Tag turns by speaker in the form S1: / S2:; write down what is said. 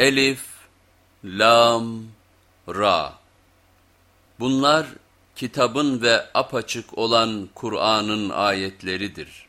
S1: Elif, Lam, Ra. Bunlar kitabın ve apaçık olan Kur'an'ın ayetleridir.